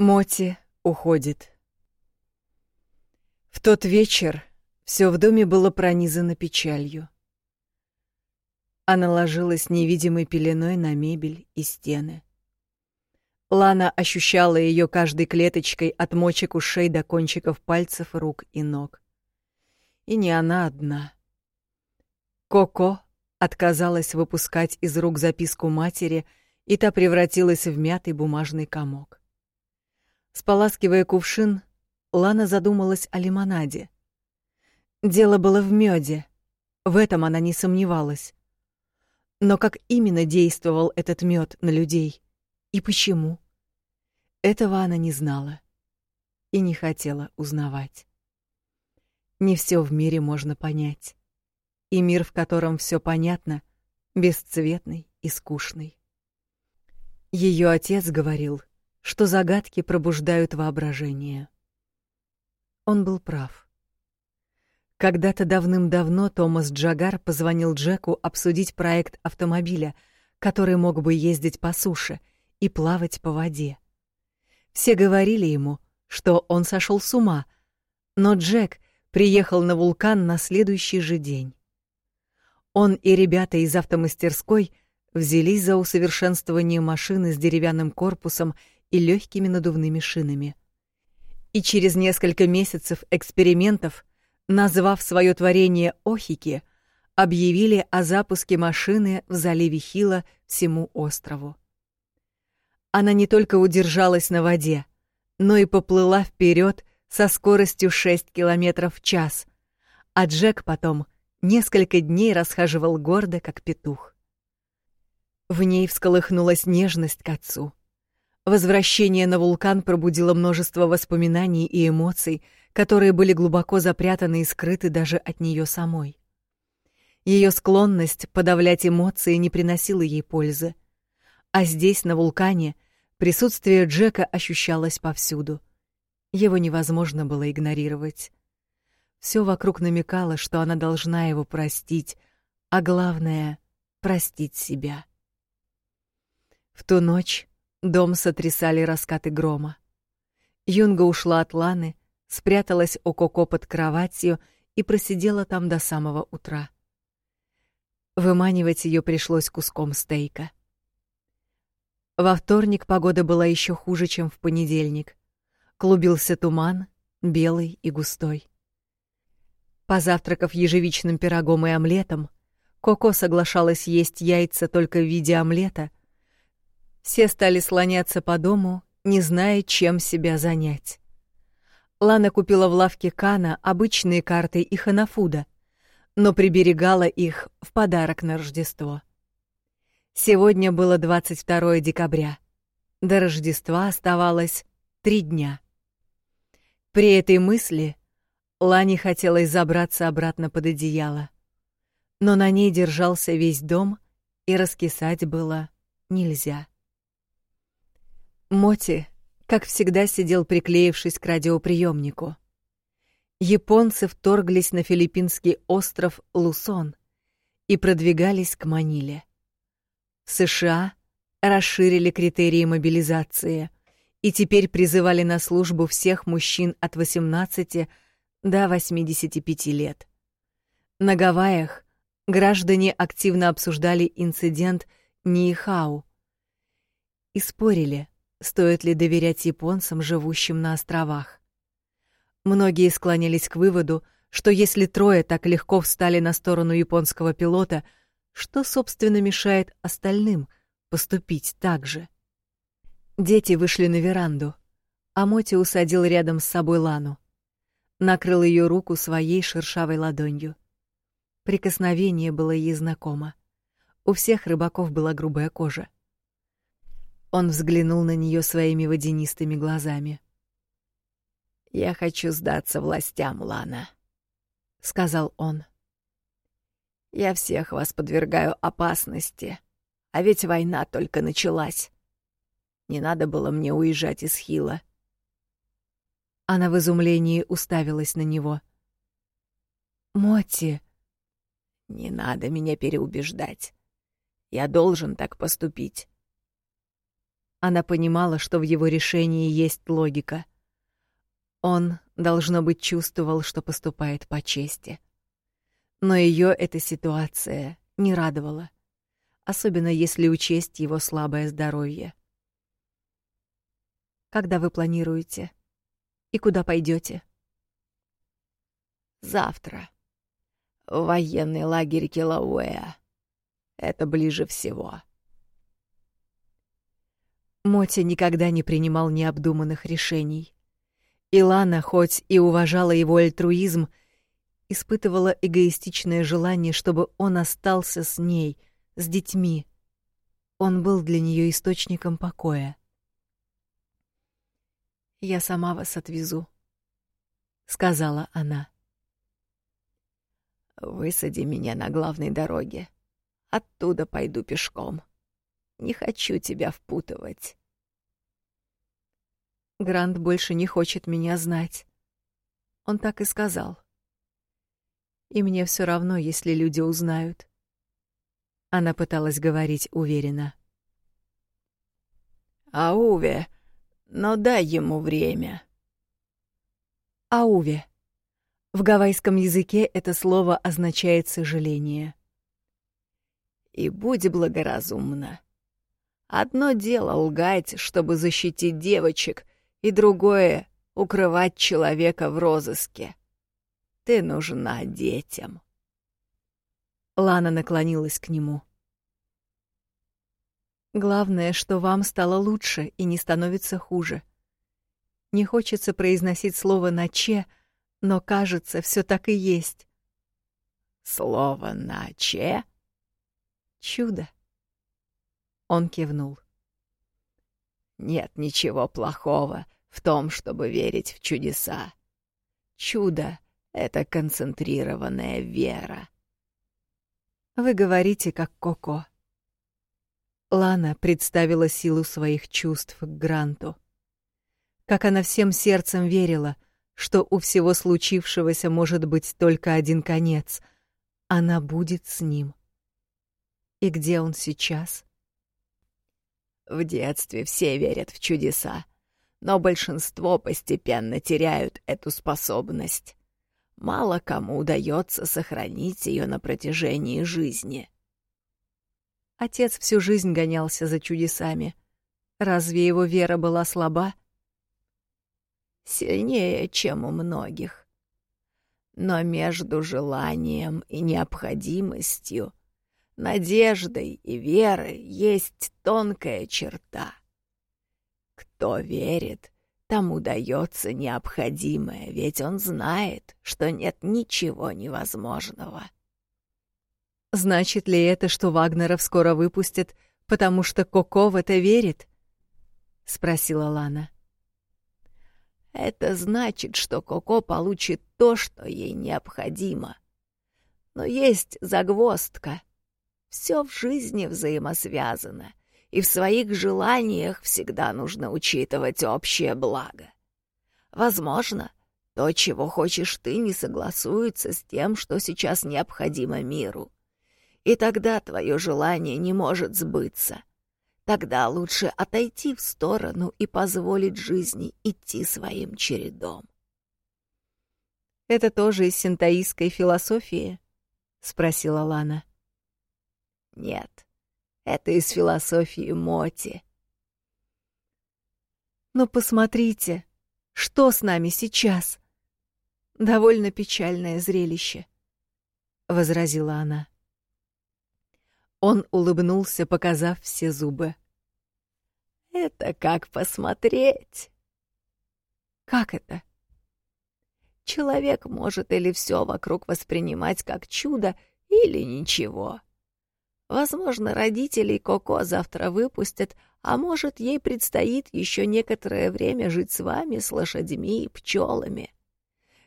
Моти уходит. В тот вечер все в доме было пронизано печалью. Она ложилась невидимой пеленой на мебель и стены. Лана ощущала ее каждой клеточкой от мочек ушей до кончиков пальцев рук и ног. И не она одна. Коко отказалась выпускать из рук записку матери, и та превратилась в мятый бумажный комок. Споласкивая кувшин, Лана задумалась о лимонаде. Дело было в меде. В этом она не сомневалась. Но как именно действовал этот мед на людей и почему? Этого она не знала и не хотела узнавать. Не все в мире можно понять. И мир, в котором все понятно, бесцветный и скучный. Ее отец говорил, что загадки пробуждают воображение. Он был прав. Когда-то давным-давно Томас Джагар позвонил Джеку обсудить проект автомобиля, который мог бы ездить по суше и плавать по воде. Все говорили ему, что он сошел с ума, но Джек приехал на вулкан на следующий же день. Он и ребята из автомастерской взялись за усовершенствование машины с деревянным корпусом и легкими надувными шинами. И через несколько месяцев экспериментов, назвав свое творение Охики, объявили о запуске машины в заливе Хила всему острову. Она не только удержалась на воде, но и поплыла вперед со скоростью 6 км в час, а Джек потом несколько дней расхаживал гордо, как петух. В ней всколыхнулась нежность к отцу, Возвращение на вулкан пробудило множество воспоминаний и эмоций, которые были глубоко запрятаны и скрыты даже от нее самой. Ее склонность подавлять эмоции не приносила ей пользы. А здесь, на вулкане, присутствие Джека ощущалось повсюду. Его невозможно было игнорировать. Все вокруг намекало, что она должна его простить, а главное — простить себя. В ту ночь Дом сотрясали раскаты грома. Юнга ушла от Ланы, спряталась у Коко под кроватью и просидела там до самого утра. Выманивать ее пришлось куском стейка. Во вторник погода была еще хуже, чем в понедельник. Клубился туман, белый и густой. Позавтракав ежевичным пирогом и омлетом, Коко соглашалась есть яйца только в виде омлета, все стали слоняться по дому, не зная, чем себя занять. Лана купила в лавке Кана обычные карты и ханафуда, но приберегала их в подарок на Рождество. Сегодня было 22 декабря. До Рождества оставалось три дня. При этой мысли Лане хотелось забраться обратно под одеяло. Но на ней держался весь дом, и раскисать было нельзя. Моти, как всегда, сидел приклеившись к радиоприемнику. Японцы вторглись на филиппинский остров Лусон и продвигались к Маниле. США расширили критерии мобилизации и теперь призывали на службу всех мужчин от 18 до 85 лет. На Гавайях граждане активно обсуждали инцидент Нихау и спорили, стоит ли доверять японцам, живущим на островах. Многие склонялись к выводу, что если трое так легко встали на сторону японского пилота, что, собственно, мешает остальным поступить так же? Дети вышли на веранду, а Моти усадил рядом с собой Лану. Накрыл ее руку своей шершавой ладонью. Прикосновение было ей знакомо. У всех рыбаков была грубая кожа. Он взглянул на нее своими водянистыми глазами. «Я хочу сдаться властям, Лана», — сказал он. «Я всех вас подвергаю опасности, а ведь война только началась. Не надо было мне уезжать из Хила». Она в изумлении уставилась на него. «Мотти...» «Не надо меня переубеждать. Я должен так поступить. Она понимала, что в его решении есть логика. Он, должно быть, чувствовал, что поступает по чести. Но ее эта ситуация не радовала, особенно если учесть его слабое здоровье. Когда вы планируете? И куда пойдете? Завтра. В военный лагерь Килауэя. Это ближе всего. Моти никогда не принимал необдуманных решений. Илана, хоть и уважала его альтруизм, испытывала эгоистичное желание, чтобы он остался с ней, с детьми. Он был для нее источником покоя. «Я сама вас отвезу», — сказала она. «Высади меня на главной дороге. Оттуда пойду пешком. Не хочу тебя впутывать». Грант больше не хочет меня знать. Он так и сказал. И мне все равно, если люди узнают. Она пыталась говорить уверенно. «Ауве, но дай ему время». «Ауве». В гавайском языке это слово означает «сожаление». «И будь благоразумна. Одно дело лгать, чтобы защитить девочек, и другое — укрывать человека в розыске. Ты нужна детям. Лана наклонилась к нему. Главное, что вам стало лучше и не становится хуже. Не хочется произносить слово «наче», но, кажется, все так и есть. Слово «наче»? Чудо. Он кивнул. Нет ничего плохого в том, чтобы верить в чудеса. Чудо — это концентрированная вера. Вы говорите, как Коко. Лана представила силу своих чувств к Гранту. Как она всем сердцем верила, что у всего случившегося может быть только один конец. Она будет с ним. И где он сейчас? В детстве все верят в чудеса, но большинство постепенно теряют эту способность. Мало кому удается сохранить ее на протяжении жизни. Отец всю жизнь гонялся за чудесами. Разве его вера была слаба? Сильнее, чем у многих. Но между желанием и необходимостью надеждой и верой есть тонкая черта. Кто верит, тому дается необходимое, ведь он знает, что нет ничего невозможного. Значит ли это, что Вагнеров скоро выпустят, потому что Коко в это верит? спросила Лана. Это значит, что Коко получит то, что ей необходимо. Но есть загвоздка. Все в жизни взаимосвязано, и в своих желаниях всегда нужно учитывать общее благо. Возможно, то, чего хочешь ты, не согласуется с тем, что сейчас необходимо миру. И тогда твое желание не может сбыться. Тогда лучше отойти в сторону и позволить жизни идти своим чередом. «Это тоже из синтаистской философии?» — спросила Лана. Нет, это из философии Моти. Но посмотрите, что с нами сейчас? Довольно печальное зрелище, — возразила она. Он улыбнулся, показав все зубы. «Это как посмотреть?» «Как это?» «Человек может или все вокруг воспринимать как чудо, или ничего. Возможно, родителей Коко завтра выпустят, а может, ей предстоит еще некоторое время жить с вами, с лошадьми и пчелами.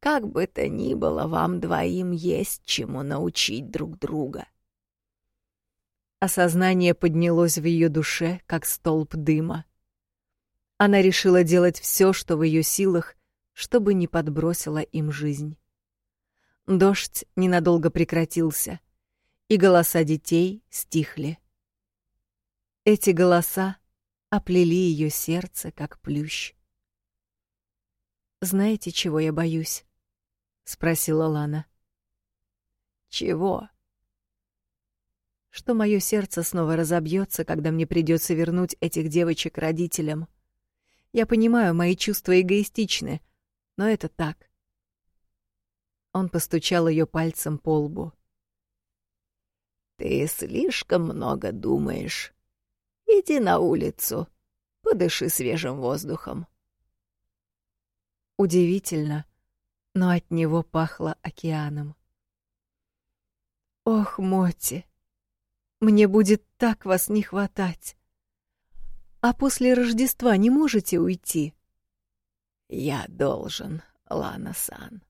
Как бы то ни было, вам двоим есть чему научить друг друга. Осознание поднялось в ее душе, как столб дыма. Она решила делать все, что в ее силах, чтобы не подбросила им жизнь. Дождь ненадолго прекратился — и голоса детей стихли. Эти голоса оплели ее сердце, как плющ. «Знаете, чего я боюсь?» — спросила Лана. «Чего?» «Что мое сердце снова разобьется, когда мне придется вернуть этих девочек родителям. Я понимаю, мои чувства эгоистичны, но это так». Он постучал ее пальцем по лбу. «Ты слишком много думаешь. Иди на улицу, подыши свежим воздухом». Удивительно, но от него пахло океаном. Ох, Моти, мне будет так вас не хватать. А после Рождества не можете уйти? Я должен, Лана-сан.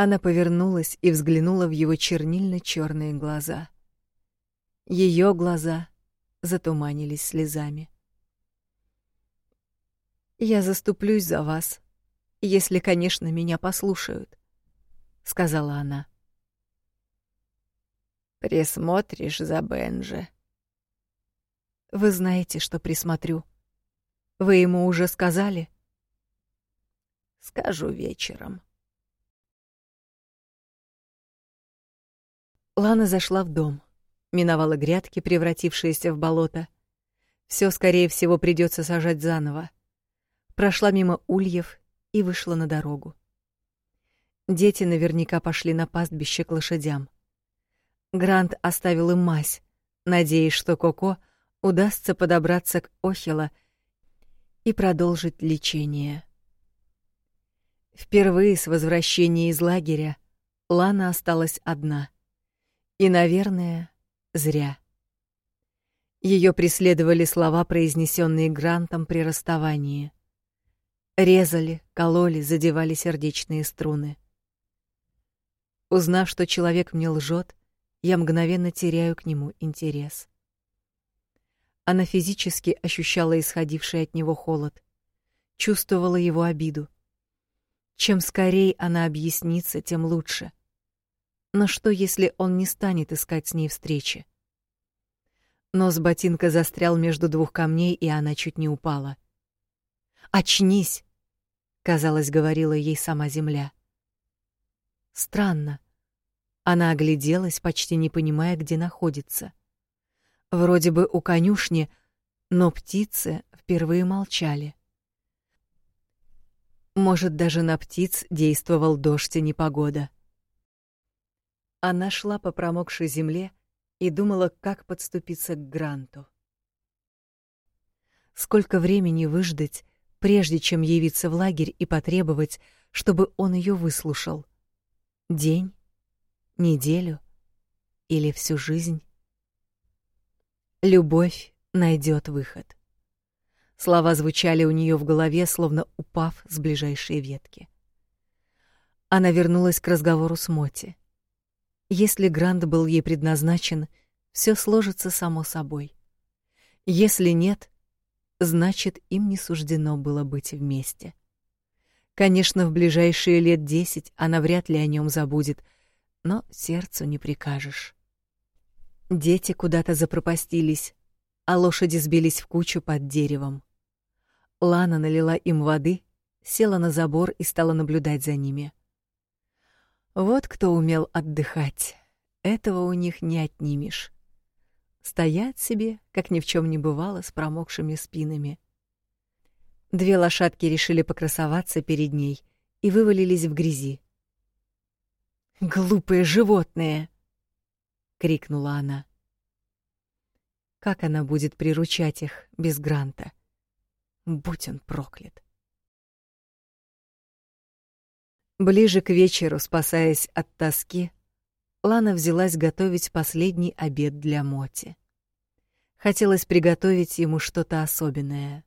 Она повернулась и взглянула в его чернильно черные глаза. Ее глаза затуманились слезами. Я заступлюсь за вас, если, конечно, меня послушают, сказала она. Присмотришь за Бенже. Вы знаете, что присмотрю. Вы ему уже сказали? Скажу вечером. Лана зашла в дом, миновала грядки, превратившиеся в болото. Все, скорее всего, придется сажать заново прошла мимо ульев и вышла на дорогу. Дети наверняка пошли на пастбище к лошадям. Грант оставил им мазь, надеясь, что Коко удастся подобраться к Охила и продолжить лечение. Впервые с возвращения из лагеря Лана осталась одна. И, наверное, зря. Ее преследовали слова, произнесенные Грантом при расставании. Резали, кололи, задевали сердечные струны. Узнав, что человек мне лжет, я мгновенно теряю к нему интерес. Она физически ощущала исходивший от него холод, чувствовала его обиду. Чем скорее она объяснится, тем лучше. Но что, если он не станет искать с ней встречи? Нос ботинка застрял между двух камней, и она чуть не упала. «Очнись!» казалось, говорила ей сама земля. Странно. Она огляделась, почти не понимая, где находится. Вроде бы у конюшни, но птицы впервые молчали. Может, даже на птиц действовал дождь и непогода. Она шла по промокшей земле и думала, как подступиться к Гранту. Сколько времени выждать, прежде чем явиться в лагерь и потребовать, чтобы он ее выслушал. День, неделю или всю жизнь. Любовь найдет выход. Слова звучали у нее в голове, словно упав с ближайшей ветки. Она вернулась к разговору с Моти. Если Грант был ей предназначен, все сложится само собой. Если нет, значит, им не суждено было быть вместе. Конечно, в ближайшие лет десять она вряд ли о нем забудет, но сердцу не прикажешь. Дети куда-то запропастились, а лошади сбились в кучу под деревом. Лана налила им воды, села на забор и стала наблюдать за ними. Вот кто умел отдыхать. Этого у них не отнимешь стоят себе, как ни в чем не бывало, с промокшими спинами. Две лошадки решили покрасоваться перед ней и вывалились в грязи. «Глупые животные!» — крикнула она. Как она будет приручать их без Гранта? Будь он проклят. Ближе к вечеру, спасаясь от тоски, Лана взялась готовить последний обед для Моти. Хотелось приготовить ему что-то особенное.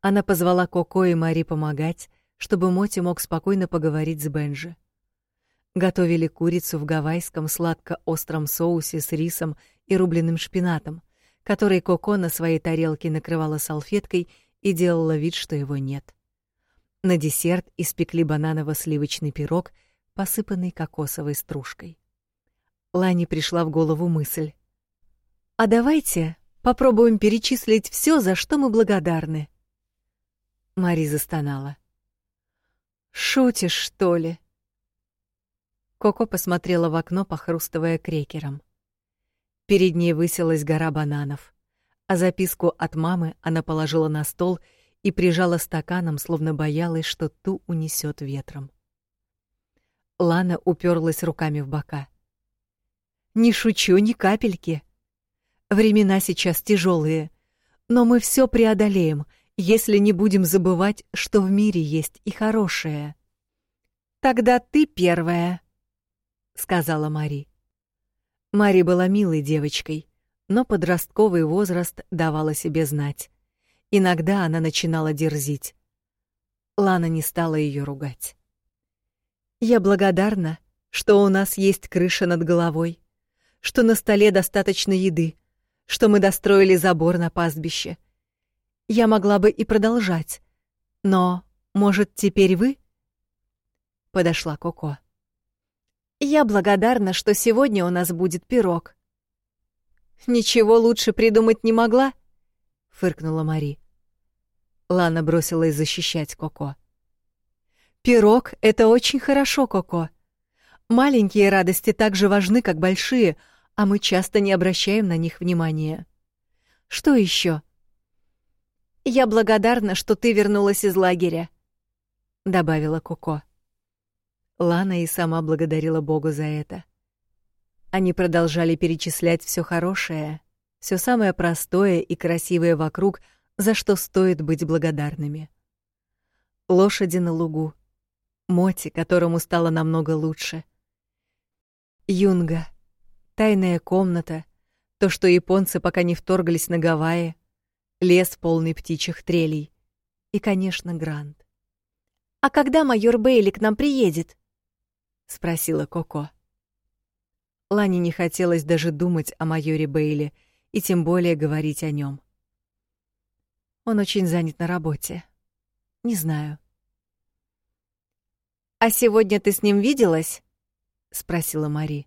Она позвала Коко и Мари помогать, чтобы Моти мог спокойно поговорить с Бенжи. Готовили курицу в гавайском сладко-остром соусе с рисом и рубленым шпинатом, который Коко на своей тарелке накрывала салфеткой и делала вид, что его нет. На десерт испекли бананово-сливочный пирог, посыпанный кокосовой стружкой. Лане пришла в голову мысль. А давайте Попробуем перечислить все, за что мы благодарны. Мари застонала. Шутишь, что ли? Коко посмотрела в окно, похрустывая крекером. Перед ней высилась гора бананов, а записку от мамы она положила на стол и прижала стаканом, словно боялась, что ту унесет ветром. Лана уперлась руками в бока. Не шучу ни капельки. Времена сейчас тяжелые, но мы все преодолеем, если не будем забывать, что в мире есть и хорошее. Тогда ты первая, сказала Мари. Мари была милой девочкой, но подростковый возраст давал о себе знать. Иногда она начинала дерзить. Лана не стала ее ругать. Я благодарна, что у нас есть крыша над головой, что на столе достаточно еды, что мы достроили забор на пастбище. Я могла бы и продолжать, но, может, теперь вы? Подошла Коко. Я благодарна, что сегодня у нас будет пирог. Ничего лучше придумать не могла, фыркнула Мари. Лана бросилась защищать Коко. Пирог — это очень хорошо, Коко. Маленькие радости так же важны, как большие, а мы часто не обращаем на них внимания. Что еще? Я благодарна, что ты вернулась из лагеря, добавила Коко. Лана и сама благодарила Богу за это. Они продолжали перечислять все хорошее, все самое простое и красивое вокруг, за что стоит быть благодарными. Лошади на лугу, Моти, которому стало намного лучше. Юнга, тайная комната, то, что японцы пока не вторглись на Гавайи, лес полный птичьих трелей и, конечно, Грант. «А когда майор Бейли к нам приедет?» — спросила Коко. Лане не хотелось даже думать о майоре Бейли и тем более говорить о нем. Он очень занят на работе. Не знаю. «А сегодня ты с ним виделась?» — спросила Мари.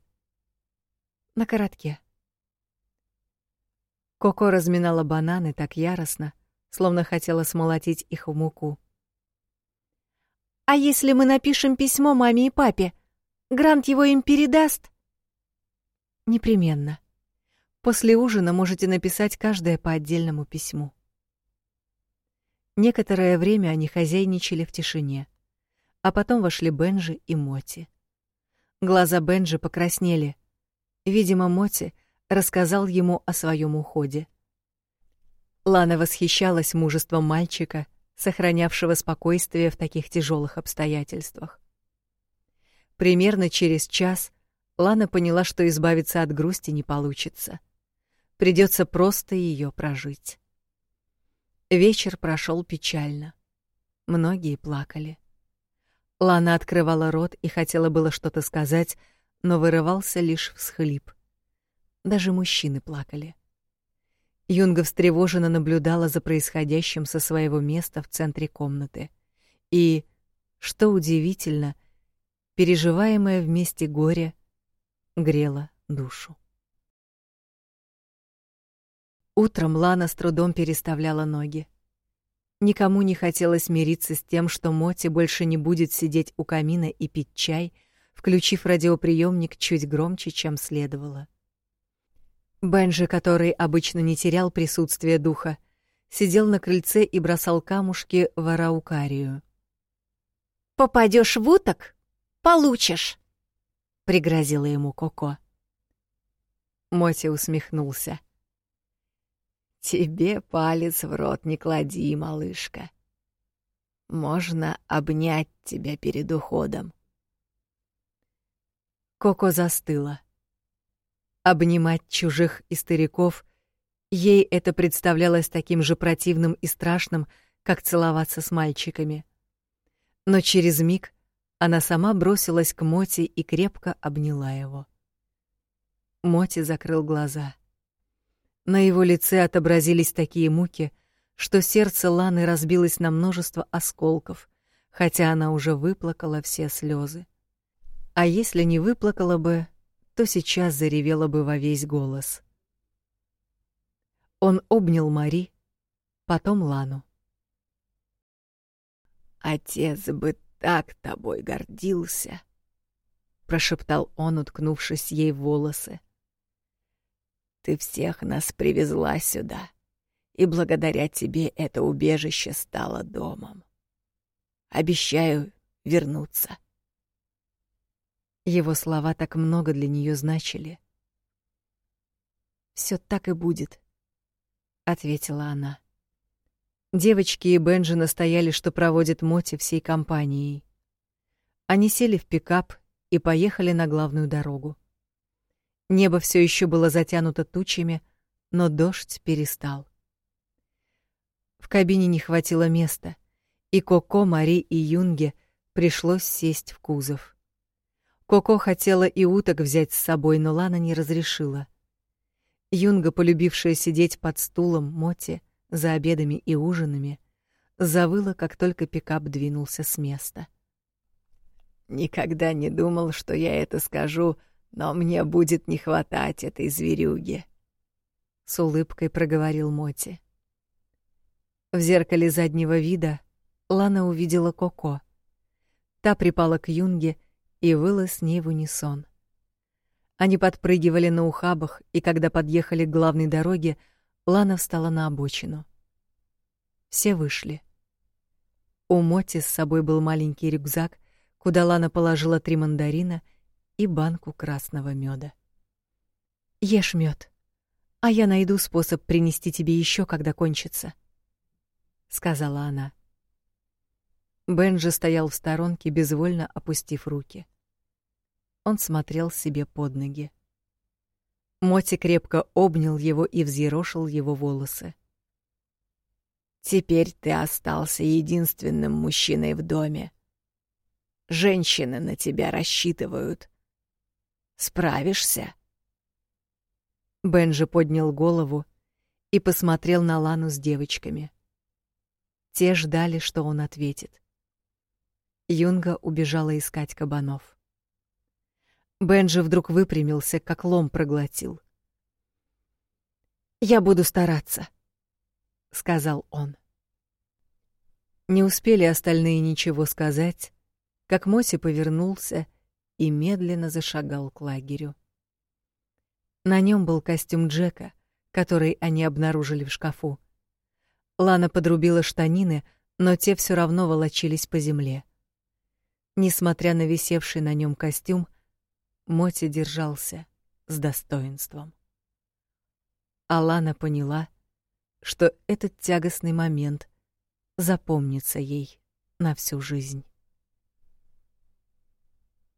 «На коротке». Коко разминала бананы так яростно, словно хотела смолотить их в муку. «А если мы напишем письмо маме и папе, Грант его им передаст?» «Непременно. После ужина можете написать каждое по отдельному письму». Некоторое время они хозяйничали в тишине а потом вошли Бенжи и Моти. Глаза Бенжи покраснели. Видимо, Моти рассказал ему о своем уходе. Лана восхищалась мужеством мальчика, сохранявшего спокойствие в таких тяжелых обстоятельствах. Примерно через час Лана поняла, что избавиться от грусти не получится. Придется просто ее прожить. Вечер прошел печально. Многие плакали. Лана открывала рот и хотела было что-то сказать, но вырывался лишь всхлип. Даже мужчины плакали. Юнга встревоженно наблюдала за происходящим со своего места в центре комнаты. И, что удивительно, переживаемое вместе горе грело душу. Утром Лана с трудом переставляла ноги. Никому не хотелось мириться с тем, что Моти больше не будет сидеть у камина и пить чай, включив радиоприемник чуть громче, чем следовало. Бенджи, который обычно не терял присутствие духа, сидел на крыльце и бросал камушки в араукарию. «Попадешь в уток — получишь!» — пригрозила ему Коко. Моти усмехнулся. Тебе палец в рот не клади, малышка. Можно обнять тебя перед уходом. Коко застыла. Обнимать чужих и стариков ей это представлялось таким же противным и страшным, как целоваться с мальчиками. Но через миг она сама бросилась к Моти и крепко обняла его. Моти закрыл глаза. На его лице отобразились такие муки, что сердце Ланы разбилось на множество осколков, хотя она уже выплакала все слезы. А если не выплакала бы, то сейчас заревела бы во весь голос. Он обнял Мари, потом Лану. «Отец бы так тобой гордился!» — прошептал он, уткнувшись ей в волосы. «Ты всех нас привезла сюда, и благодаря тебе это убежище стало домом. Обещаю вернуться». Его слова так много для нее значили. Все так и будет, ответила она. Девочки и Бенджи настояли, что проводят Моти всей компанией. Они сели в пикап и поехали на главную дорогу. Небо все еще было затянуто тучами, но дождь перестал. В кабине не хватило места, и Коко, Мари и Юнге пришлось сесть в кузов. Коко хотела и уток взять с собой, но Лана не разрешила. Юнга, полюбившая сидеть под стулом Моти за обедами и ужинами, завыла, как только пикап двинулся с места. Никогда не думал, что я это скажу, но мне будет не хватать этой зверюги, с улыбкой проговорил Моти. В зеркале заднего вида Лана увидела Коко. Та припала к Юнге и выла с ней в унисон. Они подпрыгивали на ухабах, и когда подъехали к главной дороге, Лана встала на обочину. Все вышли. У Моти с собой был маленький рюкзак, куда Лана положила три мандарина и банку красного меда. Ешь мед, а я найду способ принести тебе еще, когда кончится, сказала она. Бенджи стоял в сторонке, безвольно опустив руки. Он смотрел себе под ноги. Моти крепко обнял его и взъерошил его волосы. Теперь ты остался единственным мужчиной в доме. Женщины на тебя рассчитывают. Справишься? Бенджи поднял голову и посмотрел на Лану с девочками. Те ждали, что он ответит. Юнга убежала искать кабанов. Бенджи вдруг выпрямился, как лом проглотил. «Я буду стараться», — сказал он. Не успели остальные ничего сказать, как Моси повернулся и медленно зашагал к лагерю. На нем был костюм Джека, который они обнаружили в шкафу. Лана подрубила штанины, но те все равно волочились по земле. Несмотря на висевший на нем костюм, Моти держался с достоинством. Алана поняла, что этот тягостный момент запомнится ей на всю жизнь.